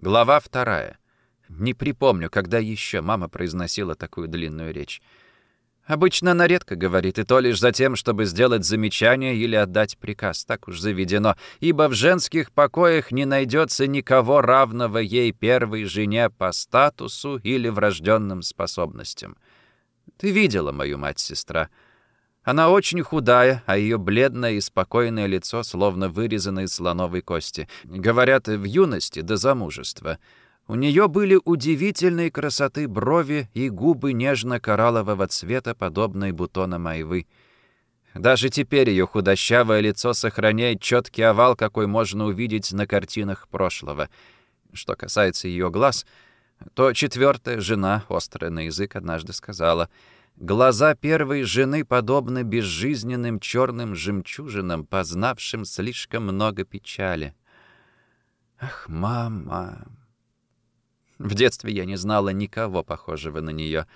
Глава вторая. Не припомню, когда еще мама произносила такую длинную речь. Обычно она редко говорит, и то лишь за тем, чтобы сделать замечание или отдать приказ. Так уж заведено. Ибо в женских покоях не найдется никого равного ей первой жене по статусу или врожденным способностям. Ты видела мою мать-сестра. Она очень худая, а ее бледное и спокойное лицо словно вырезано из слоновой кости. Говорят, в юности до замужества — у нее были удивительной красоты брови и губы нежно-кораллового цвета, подобные бутонам айвы. Даже теперь ее худощавое лицо сохраняет четкий овал, какой можно увидеть на картинах прошлого. Что касается ее глаз, то четвертая жена, острая на язык, однажды сказала, «Глаза первой жены подобны безжизненным черным жемчужинам, познавшим слишком много печали». «Ах, мама, в детстве я не знала никого похожего на нее.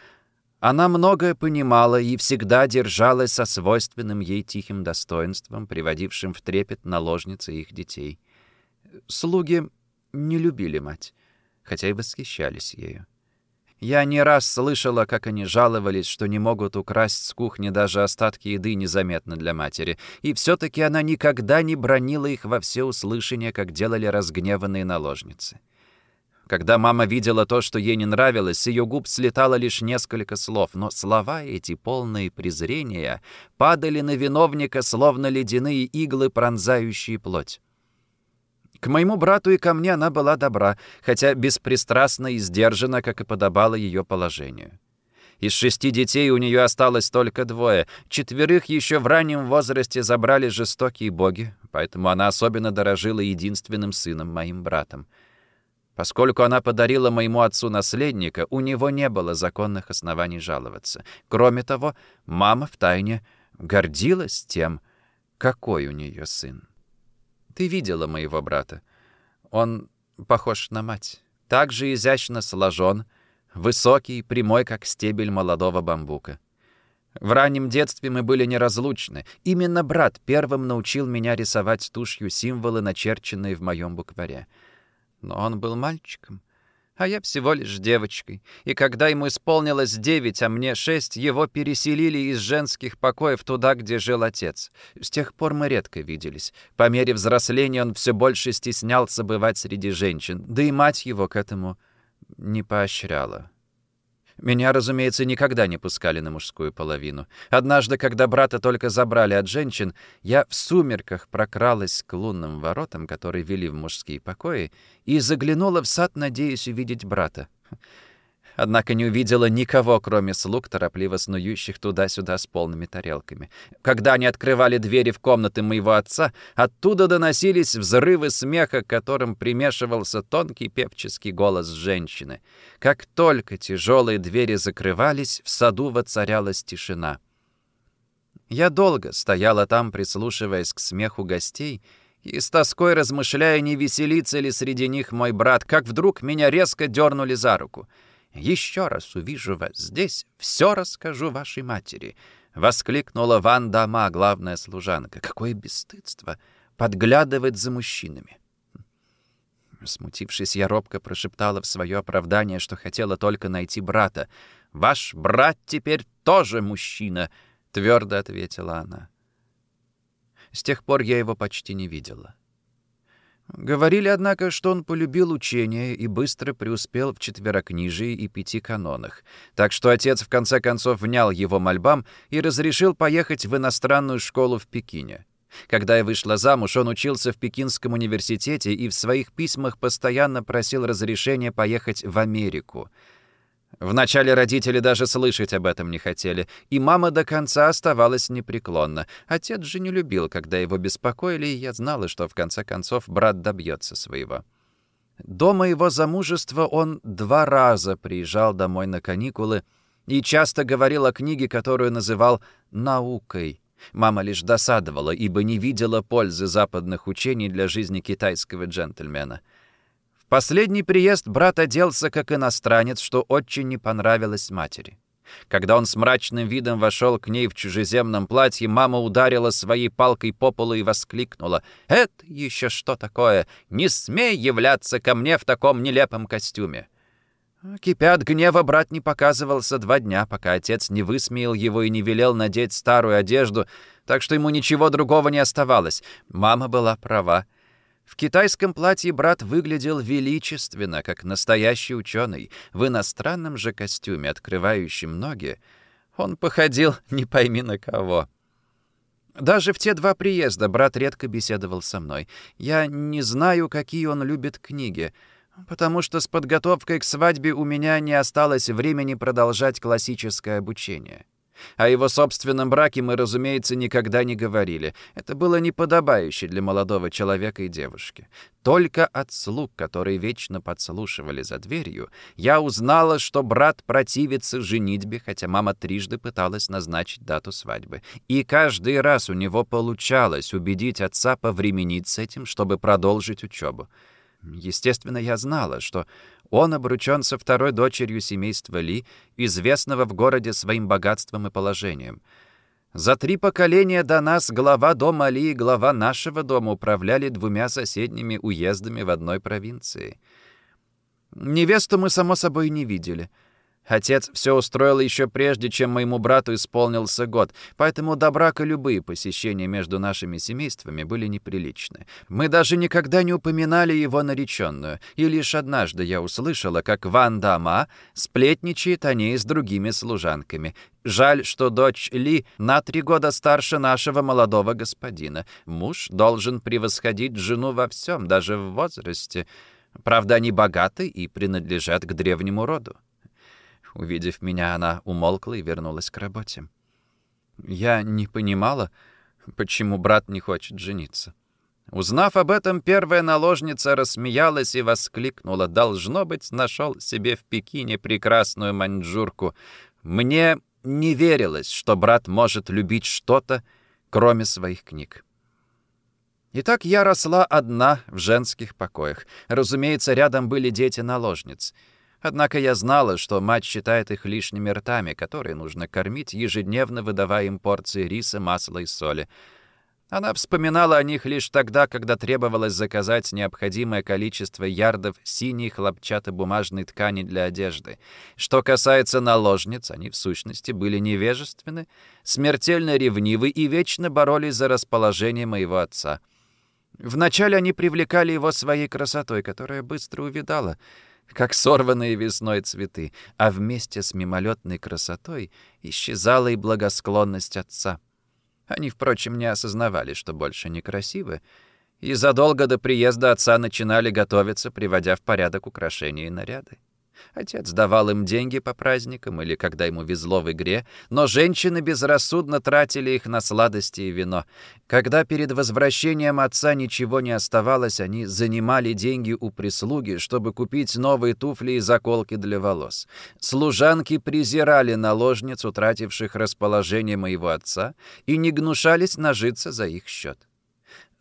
Она многое понимала и всегда держалась со свойственным ей тихим достоинством, приводившим в трепет наложницы их детей. Слуги не любили мать, хотя и восхищались ею. Я не раз слышала, как они жаловались, что не могут украсть с кухни даже остатки еды незаметно для матери, и все-таки она никогда не бронила их во всеуслышание, как делали разгневанные наложницы. Когда мама видела то, что ей не нравилось, с ее губ слетало лишь несколько слов, но слова эти, полные презрения, падали на виновника, словно ледяные иглы, пронзающие плоть. К моему брату и ко мне она была добра, хотя беспристрастна и сдержана, как и подобало ее положению. Из шести детей у нее осталось только двое. Четверых еще в раннем возрасте забрали жестокие боги, поэтому она особенно дорожила единственным сыном, моим братом. Поскольку она подарила моему отцу наследника, у него не было законных оснований жаловаться. Кроме того, мама втайне гордилась тем, какой у нее сын. Ты видела моего брата. Он похож на мать. Так же изящно сложен, высокий, прямой, как стебель молодого бамбука. В раннем детстве мы были неразлучны. Именно брат первым научил меня рисовать тушью символы, начерченные в моем букваре. Но он был мальчиком, а я всего лишь девочкой. И когда ему исполнилось девять, а мне шесть, его переселили из женских покоев туда, где жил отец. С тех пор мы редко виделись. По мере взросления он все больше стеснялся бывать среди женщин, да и мать его к этому не поощряла. Меня, разумеется, никогда не пускали на мужскую половину. Однажды, когда брата только забрали от женщин, я в сумерках прокралась к лунным воротам, которые вели в мужские покои, и заглянула в сад, надеясь увидеть брата однако не увидела никого, кроме слуг, торопливо снующих туда-сюда с полными тарелками. Когда они открывали двери в комнаты моего отца, оттуда доносились взрывы смеха, к которым примешивался тонкий певческий голос женщины. Как только тяжелые двери закрывались, в саду воцарялась тишина. Я долго стояла там, прислушиваясь к смеху гостей, и с тоской размышляя, не веселится ли среди них мой брат, как вдруг меня резко дернули за руку — еще раз увижу вас здесь, все расскажу вашей матери», — воскликнула Ван Дама, главная служанка. «Какое бесстыдство! Подглядывать за мужчинами!» Смутившись, я робко прошептала в свое оправдание, что хотела только найти брата. «Ваш брат теперь тоже мужчина», — твердо ответила она. С тех пор я его почти не видела. Говорили, однако, что он полюбил учение и быстро преуспел в четверокнижии и пяти канонах. Так что отец в конце концов внял его мольбам и разрешил поехать в иностранную школу в Пекине. Когда я вышла замуж, он учился в Пекинском университете и в своих письмах постоянно просил разрешения поехать в Америку — Вначале родители даже слышать об этом не хотели, и мама до конца оставалась непреклонна. Отец же не любил, когда его беспокоили, и я знала, что в конце концов брат добьется своего. До моего замужества он два раза приезжал домой на каникулы и часто говорил о книге, которую называл «наукой». Мама лишь досадовала, ибо не видела пользы западных учений для жизни китайского джентльмена — Последний приезд брат оделся как иностранец, что очень не понравилось матери. Когда он с мрачным видом вошел к ней в чужеземном платье, мама ударила своей палкой по полу и воскликнула. «Это еще что такое? Не смей являться ко мне в таком нелепом костюме!» Кипя гнева, брат не показывался два дня, пока отец не высмеял его и не велел надеть старую одежду, так что ему ничего другого не оставалось. Мама была права. В китайском платье брат выглядел величественно, как настоящий ученый. В иностранном же костюме, открывающем ноги, он походил не пойми на кого. Даже в те два приезда брат редко беседовал со мной. Я не знаю, какие он любит книги, потому что с подготовкой к свадьбе у меня не осталось времени продолжать классическое обучение. О его собственном браке мы, разумеется, никогда не говорили. Это было неподобающе для молодого человека и девушки. Только от слуг, которые вечно подслушивали за дверью, я узнала, что брат противится женитьбе, хотя мама трижды пыталась назначить дату свадьбы. И каждый раз у него получалось убедить отца повременить с этим, чтобы продолжить учебу. Естественно, я знала, что он обручен со второй дочерью семейства Ли, известного в городе своим богатством и положением. За три поколения до нас глава дома Ли и глава нашего дома управляли двумя соседними уездами в одной провинции. Невесту мы, само собой, не видели — Отец все устроил еще прежде, чем моему брату исполнился год, поэтому до брака любые посещения между нашими семействами были неприличны. Мы даже никогда не упоминали его нареченную, и лишь однажды я услышала, как Ван Дама сплетничает о ней с другими служанками. Жаль, что дочь Ли на три года старше нашего молодого господина. Муж должен превосходить жену во всем, даже в возрасте. Правда, они богаты и принадлежат к древнему роду. Увидев меня, она умолкла и вернулась к работе. Я не понимала, почему брат не хочет жениться. Узнав об этом, первая наложница рассмеялась и воскликнула. «Должно быть, нашел себе в Пекине прекрасную маньчжурку. Мне не верилось, что брат может любить что-то, кроме своих книг». Итак, я росла одна в женских покоях. Разумеется, рядом были дети наложниц — Однако я знала, что мать считает их лишними ртами, которые нужно кормить, ежедневно выдавая им порции риса, масла и соли. Она вспоминала о них лишь тогда, когда требовалось заказать необходимое количество ярдов синей хлопчатобумажной ткани для одежды. Что касается наложниц, они в сущности были невежественны, смертельно ревнивы и вечно боролись за расположение моего отца. Вначале они привлекали его своей красотой, которая быстро увидала — как сорванные весной цветы, а вместе с мимолетной красотой исчезала и благосклонность отца. Они, впрочем, не осознавали, что больше некрасивы, и задолго до приезда отца начинали готовиться, приводя в порядок украшения и наряды. Отец давал им деньги по праздникам или когда ему везло в игре, но женщины безрассудно тратили их на сладости и вино. Когда перед возвращением отца ничего не оставалось, они занимали деньги у прислуги, чтобы купить новые туфли и заколки для волос. Служанки презирали наложниц, утративших расположение моего отца, и не гнушались нажиться за их счет.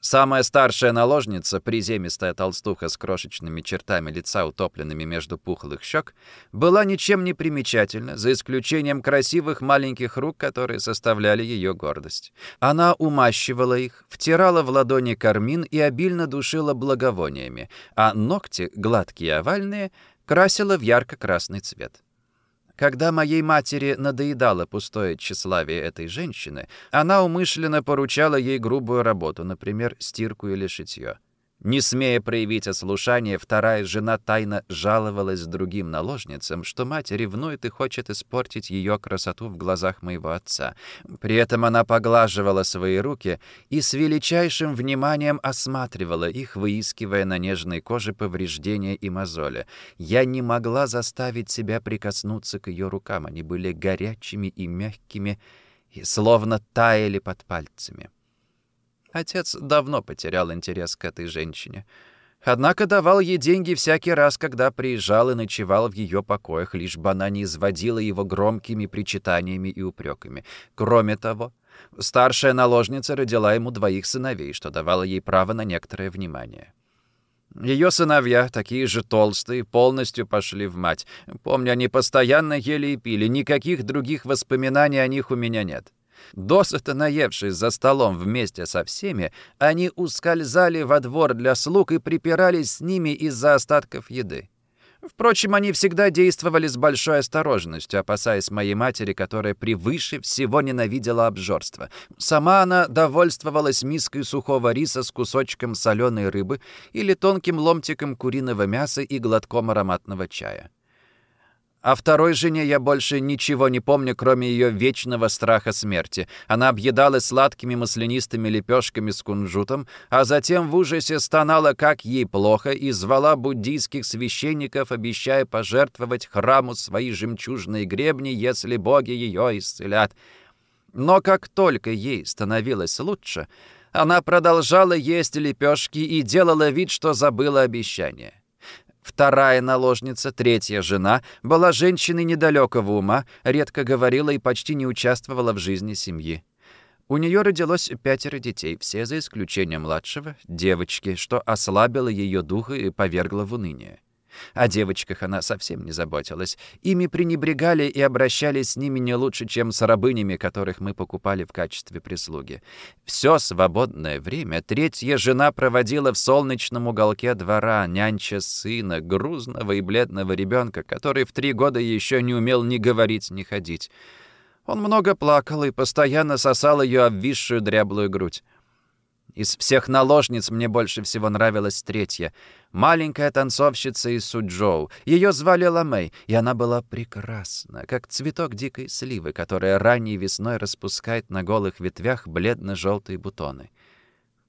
Самая старшая наложница, приземистая толстуха с крошечными чертами лица, утопленными между пухлых щек, была ничем не примечательна, за исключением красивых маленьких рук, которые составляли ее гордость. Она умащивала их, втирала в ладони кармин и обильно душила благовониями, а ногти, гладкие и овальные, красила в ярко-красный цвет. Когда моей матери надоедало пустое тщеславие этой женщины, она умышленно поручала ей грубую работу, например, стирку или шитье. Не смея проявить ослушание, вторая жена тайно жаловалась другим наложницам, что мать ревнует и хочет испортить ее красоту в глазах моего отца. При этом она поглаживала свои руки и с величайшим вниманием осматривала их, выискивая на нежной коже повреждения и мозоли. Я не могла заставить себя прикоснуться к ее рукам. Они были горячими и мягкими, и словно таяли под пальцами. Отец давно потерял интерес к этой женщине. Однако давал ей деньги всякий раз, когда приезжал и ночевал в ее покоях, лишь бы она не изводила его громкими причитаниями и упреками. Кроме того, старшая наложница родила ему двоих сыновей, что давало ей право на некоторое внимание. Ее сыновья, такие же толстые, полностью пошли в мать. Помню, они постоянно ели и пили, никаких других воспоминаний о них у меня нет. Досыта наевшись за столом вместе со всеми, они ускользали во двор для слуг и припирались с ними из-за остатков еды. Впрочем, они всегда действовали с большой осторожностью, опасаясь моей матери, которая превыше всего ненавидела обжорство. Сама она довольствовалась миской сухого риса с кусочком соленой рыбы или тонким ломтиком куриного мяса и глотком ароматного чая. О второй жене я больше ничего не помню, кроме ее вечного страха смерти. Она объедалась сладкими маслянистыми лепешками с кунжутом, а затем в ужасе стонала, как ей плохо, и звала буддийских священников, обещая пожертвовать храму свои жемчужные гребни, если боги ее исцелят. Но как только ей становилось лучше, она продолжала есть лепешки и делала вид, что забыла обещание. Вторая наложница, третья жена, была женщиной недалекого ума, редко говорила и почти не участвовала в жизни семьи. У нее родилось пятеро детей, все за исключением младшего, девочки, что ослабило ее дух и повергло в уныние. О девочках она совсем не заботилась. Ими пренебрегали и обращались с ними не лучше, чем с рабынями, которых мы покупали в качестве прислуги. Все свободное время третья жена проводила в солнечном уголке двора, нянча сына, грузного и бледного ребенка, который в три года еще не умел ни говорить, ни ходить. Он много плакал и постоянно сосал ее обвисшую дряблую грудь. Из всех наложниц мне больше всего нравилась третья. Маленькая танцовщица из Суджоу. Ее звали Ламей, и она была прекрасна, как цветок дикой сливы, которая ранней весной распускает на голых ветвях бледно-желтые бутоны.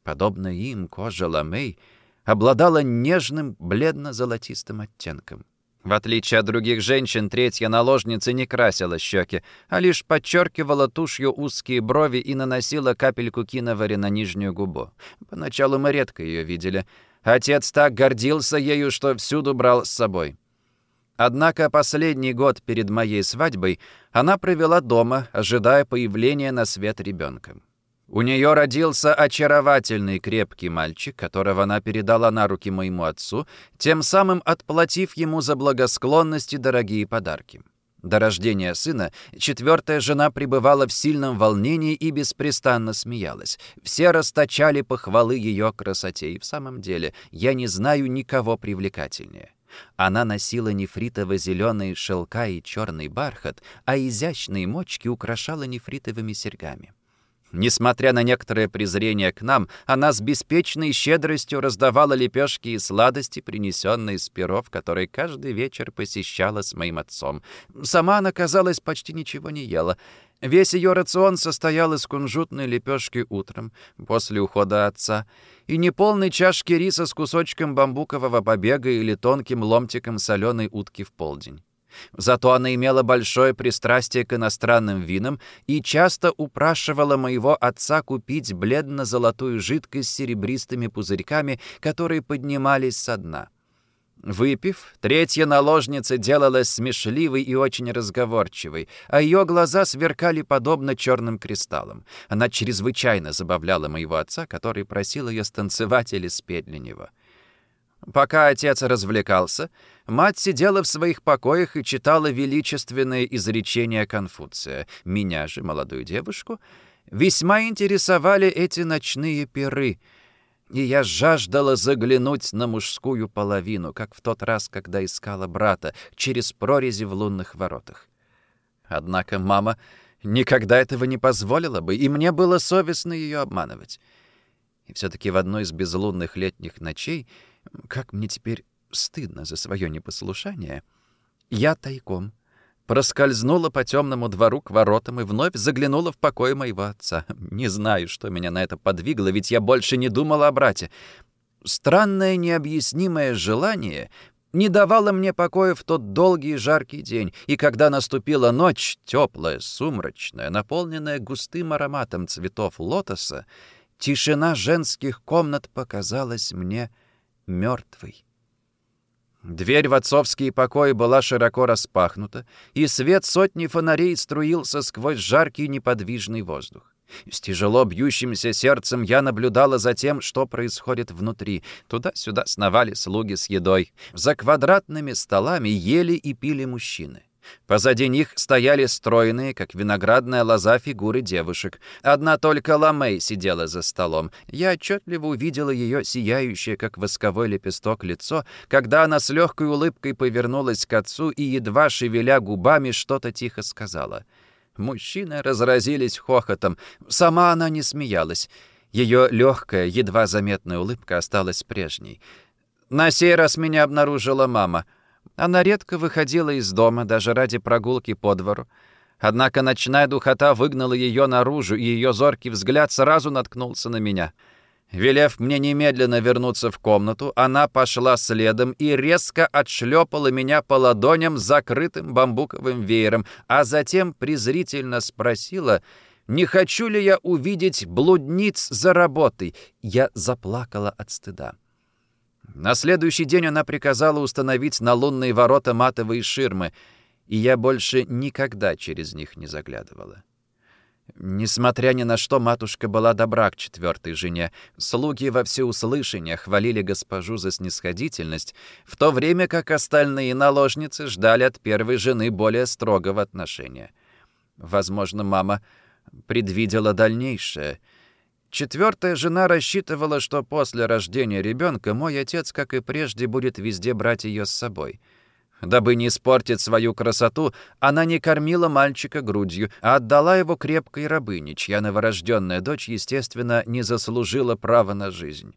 Подобно им, кожа Ламей обладала нежным бледно-золотистым оттенком. В отличие от других женщин, третья наложница не красила щеки, а лишь подчеркивала тушью узкие брови и наносила капельку киновари на нижнюю губу. Поначалу мы редко ее видели. Отец так гордился ею, что всюду брал с собой. Однако последний год перед моей свадьбой она провела дома, ожидая появления на свет ребенка. У нее родился очаровательный крепкий мальчик, которого она передала на руки моему отцу, тем самым отплатив ему за благосклонность и дорогие подарки. До рождения сына четвертая жена пребывала в сильном волнении и беспрестанно смеялась. Все расточали похвалы ее красоте, и в самом деле я не знаю никого привлекательнее. Она носила нефритово-зеленые шелка и черный бархат, а изящные мочки украшала нефритовыми серьгами. Несмотря на некоторое презрение к нам, она с беспечной щедростью раздавала лепешки и сладости, принесенные с перов, которые каждый вечер посещала с моим отцом. Сама она, казалось, почти ничего не ела. Весь ее рацион состоял из кунжутной лепешки утром, после ухода отца, и неполной чашки риса с кусочком бамбукового побега или тонким ломтиком соленой утки в полдень. Зато она имела большое пристрастие к иностранным винам и часто упрашивала моего отца купить бледно-золотую жидкость с серебристыми пузырьками, которые поднимались со дна. Выпив, третья наложница делалась смешливой и очень разговорчивой, а ее глаза сверкали подобно черным кристаллам. Она чрезвычайно забавляла моего отца, который просил ее станцевать или спеть для него. Пока отец развлекался, мать сидела в своих покоях и читала величественные изречения Конфуция. Меня же, молодую девушку, весьма интересовали эти ночные пиры, и я жаждала заглянуть на мужскую половину, как в тот раз, когда искала брата, через прорези в лунных воротах. Однако мама никогда этого не позволила бы, и мне было совестно ее обманывать. И все-таки в одной из безлунных летних ночей — как мне теперь стыдно за свое непослушание. Я тайком проскользнула по темному двору к воротам и вновь заглянула в покой моего отца. Не знаю, что меня на это подвигло, ведь я больше не думала о брате. Странное необъяснимое желание не давало мне покоя в тот долгий жаркий день, и когда наступила ночь, теплая, сумрачная, наполненная густым ароматом цветов лотоса, тишина женских комнат показалась мне мертвый. Дверь в отцовские покои была широко распахнута, и свет сотни фонарей струился сквозь жаркий неподвижный воздух. С тяжело бьющимся сердцем я наблюдала за тем, что происходит внутри. Туда-сюда сновали слуги с едой. За квадратными столами ели и пили мужчины. Позади них стояли стройные, как виноградная лоза, фигуры девушек. Одна только Ламей сидела за столом. Я отчетливо увидела ее сияющее, как восковой лепесток, лицо, когда она с легкой улыбкой повернулась к отцу и, едва шевеля губами, что-то тихо сказала. Мужчины разразились хохотом. Сама она не смеялась. Ее легкая, едва заметная улыбка осталась прежней. На сей раз меня обнаружила мама — она редко выходила из дома, даже ради прогулки по двору. Однако ночная духота выгнала ее наружу, и ее зоркий взгляд сразу наткнулся на меня. Велев мне немедленно вернуться в комнату, она пошла следом и резко отшлепала меня по ладоням закрытым бамбуковым веером, а затем презрительно спросила, не хочу ли я увидеть блудниц за работой. Я заплакала от стыда. На следующий день она приказала установить на лунные ворота матовые ширмы, и я больше никогда через них не заглядывала. Несмотря ни на что, матушка была добра к четвертой жене. Слуги во всеуслышание хвалили госпожу за снисходительность, в то время как остальные наложницы ждали от первой жены более строгого отношения. Возможно, мама предвидела дальнейшее — Четвертая жена рассчитывала, что после рождения ребенка мой отец, как и прежде, будет везде брать ее с собой. Дабы не испортить свою красоту, она не кормила мальчика грудью, а отдала его крепкой рабыне, чья новорожденная дочь, естественно, не заслужила права на жизнь.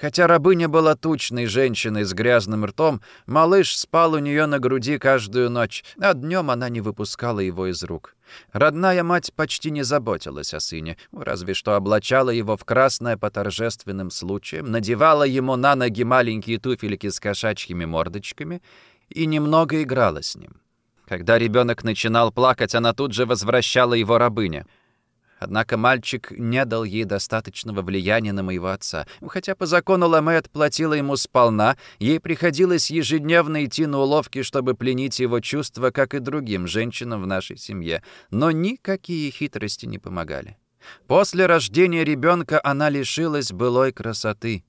Хотя рабыня была тучной женщиной с грязным ртом, малыш спал у нее на груди каждую ночь, а днем она не выпускала его из рук. Родная мать почти не заботилась о сыне, разве что облачала его в красное по торжественным случаям, надевала ему на ноги маленькие туфельки с кошачьими мордочками и немного играла с ним. Когда ребенок начинал плакать, она тут же возвращала его рабыне — Однако мальчик не дал ей достаточного влияния на моего отца. Хотя по закону Ламет платила ему сполна, ей приходилось ежедневно идти на уловки, чтобы пленить его чувства, как и другим женщинам в нашей семье. Но никакие хитрости не помогали. После рождения ребенка она лишилась былой красоты.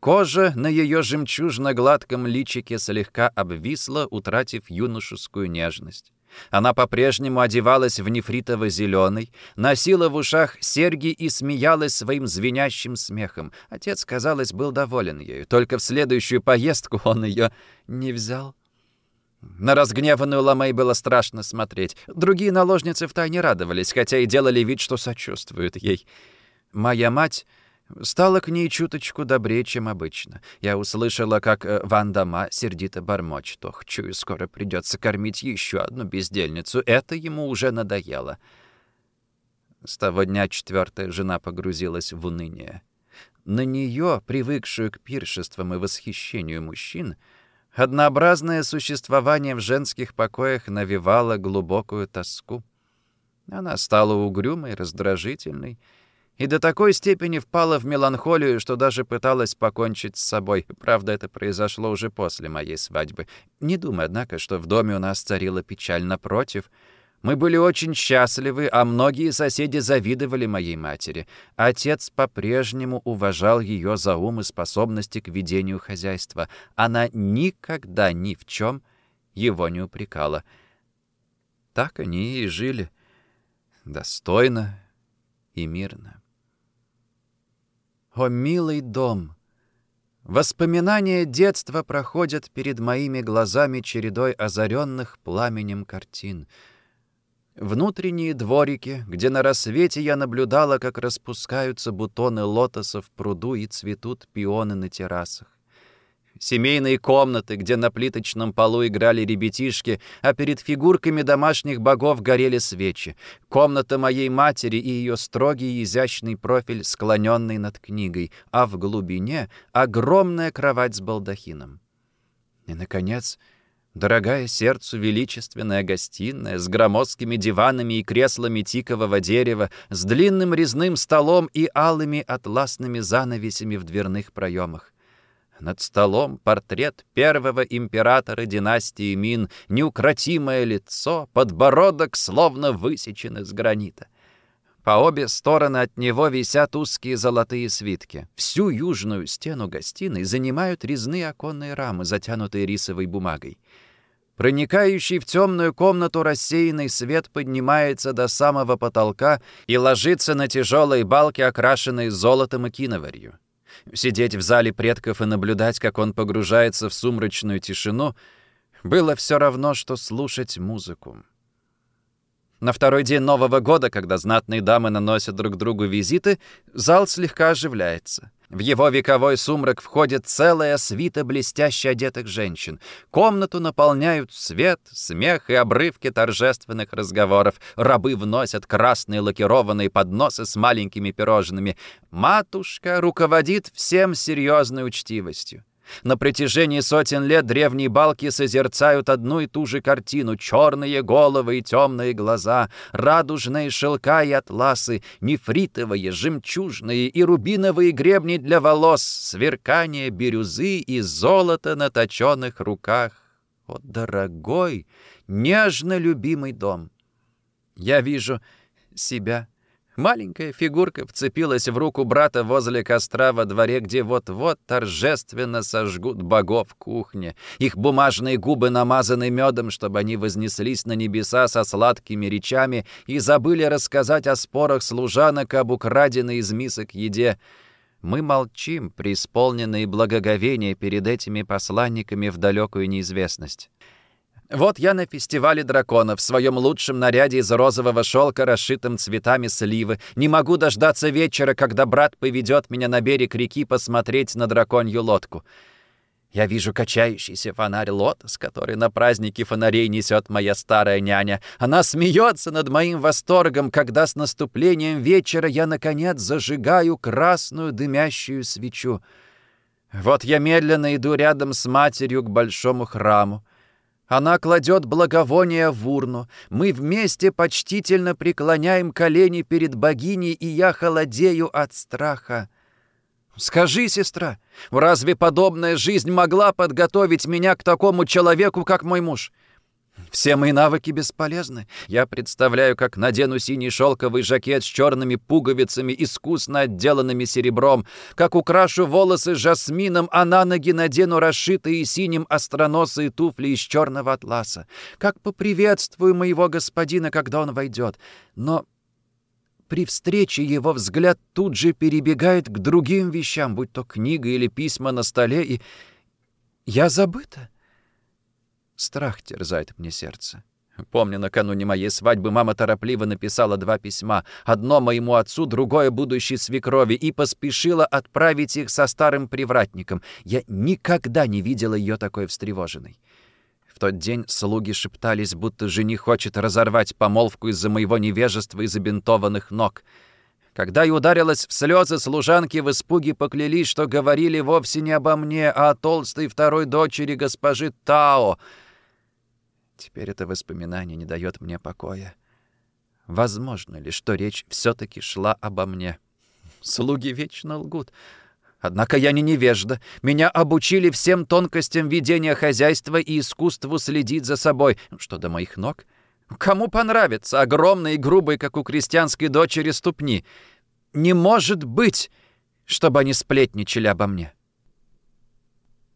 Кожа на ее жемчужно-гладком личике слегка обвисла, утратив юношескую нежность. Она по-прежнему одевалась в нефритово-зеленый, носила в ушах серьги и смеялась своим звенящим смехом. Отец, казалось, был доволен ею. Только в следующую поездку он ее не взял. На разгневанную Ламей было страшно смотреть. Другие наложницы втайне радовались, хотя и делали вид, что сочувствуют ей. Моя мать Стало к ней чуточку добрее, чем обычно. Я услышала, как э, Вандама сердито бормочет. Ох, чую, скоро придется кормить еще одну бездельницу. Это ему уже надоело. С того дня четвертая жена погрузилась в уныние. На нее, привыкшую к пиршествам и восхищению мужчин, однообразное существование в женских покоях навевало глубокую тоску. Она стала угрюмой, раздражительной, и до такой степени впала в меланхолию, что даже пыталась покончить с собой. Правда, это произошло уже после моей свадьбы. Не думай, однако, что в доме у нас царила печаль. Напротив, мы были очень счастливы, а многие соседи завидовали моей матери. Отец по-прежнему уважал ее за ум и способности к ведению хозяйства. Она никогда ни в чем его не упрекала. Так они и жили. Достойно и мирно. О, милый дом! Воспоминания детства проходят перед моими глазами чередой озаренных пламенем картин. Внутренние дворики, где на рассвете я наблюдала, как распускаются бутоны лотоса в пруду и цветут пионы на террасах семейные комнаты, где на плиточном полу играли ребятишки, а перед фигурками домашних богов горели свечи, комната моей матери и ее строгий изящный профиль, склоненный над книгой, а в глубине огромная кровать с балдахином. И, наконец, дорогая сердцу величественная гостиная с громоздкими диванами и креслами тикового дерева, с длинным резным столом и алыми атласными занавесями в дверных проемах. Над столом портрет первого императора династии Мин, неукротимое лицо, подбородок словно высечен из гранита. По обе стороны от него висят узкие золотые свитки. Всю южную стену гостиной занимают резные оконные рамы, затянутые рисовой бумагой. Проникающий в темную комнату рассеянный свет поднимается до самого потолка и ложится на тяжелые балки, окрашенные золотом и киноварью. Сидеть в зале предков и наблюдать, как он погружается в сумрачную тишину, было все равно, что слушать музыку. На второй день Нового года, когда знатные дамы наносят друг другу визиты, зал слегка оживляется. В его вековой сумрак входит целая свита блестяще одетых женщин. Комнату наполняют свет, смех и обрывки торжественных разговоров. Рабы вносят красные лакированные подносы с маленькими пирожными. Матушка руководит всем серьезной учтивостью. На протяжении сотен лет древние балки созерцают одну и ту же картину. Черные головы и темные глаза, радужные шелка и атласы, нефритовые, жемчужные и рубиновые гребни для волос, сверкание бирюзы и золото на точенных руках. О, дорогой, нежно любимый дом! Я вижу себя Маленькая фигурка вцепилась в руку брата возле костра во дворе, где вот-вот торжественно сожгут богов кухни. Их бумажные губы намазаны медом, чтобы они вознеслись на небеса со сладкими речами и забыли рассказать о спорах служанок об украденной из мисок еде. Мы молчим, преисполненные благоговения перед этими посланниками в далекую неизвестность. Вот я на фестивале драконов в своем лучшем наряде из розового шелка, расшитым цветами сливы. Не могу дождаться вечера, когда брат поведет меня на берег реки посмотреть на драконью лодку. Я вижу качающийся фонарь лотос, который на празднике фонарей несет моя старая няня. Она смеется над моим восторгом, когда с наступлением вечера я, наконец, зажигаю красную дымящую свечу. Вот я медленно иду рядом с матерью к большому храму. Она кладет благовоние в урну. Мы вместе почтительно преклоняем колени перед богиней, и я холодею от страха. Скажи, сестра, разве подобная жизнь могла подготовить меня к такому человеку, как мой муж? Все мои навыки бесполезны. Я представляю, как надену синий шелковый жакет с черными пуговицами, искусно отделанными серебром, как украшу волосы жасмином, а на ноги надену расшитые синим остроносые туфли из черного атласа, как поприветствую моего господина, когда он войдет. Но при встрече его взгляд тут же перебегает к другим вещам, будь то книга или письма на столе, и я забыта. Страх терзает мне сердце. Помню, накануне моей свадьбы мама торопливо написала два письма. Одно моему отцу, другое будущей свекрови, и поспешила отправить их со старым привратником. Я никогда не видела ее такой встревоженной. В тот день слуги шептались, будто жених хочет разорвать помолвку из-за моего невежества и забинтованных ног. Когда я ударилась в слезы, служанки в испуге поклялись, что говорили вовсе не обо мне, а о толстой второй дочери госпожи Тао — Теперь это воспоминание не дает мне покоя. Возможно ли, что речь все-таки шла обо мне? Слуги вечно лгут. Однако я не невежда. Меня обучили всем тонкостям ведения хозяйства и искусству следить за собой. Что до моих ног? Кому понравится огромные и грубые, как у крестьянской дочери, ступни? Не может быть, чтобы они сплетничали обо мне.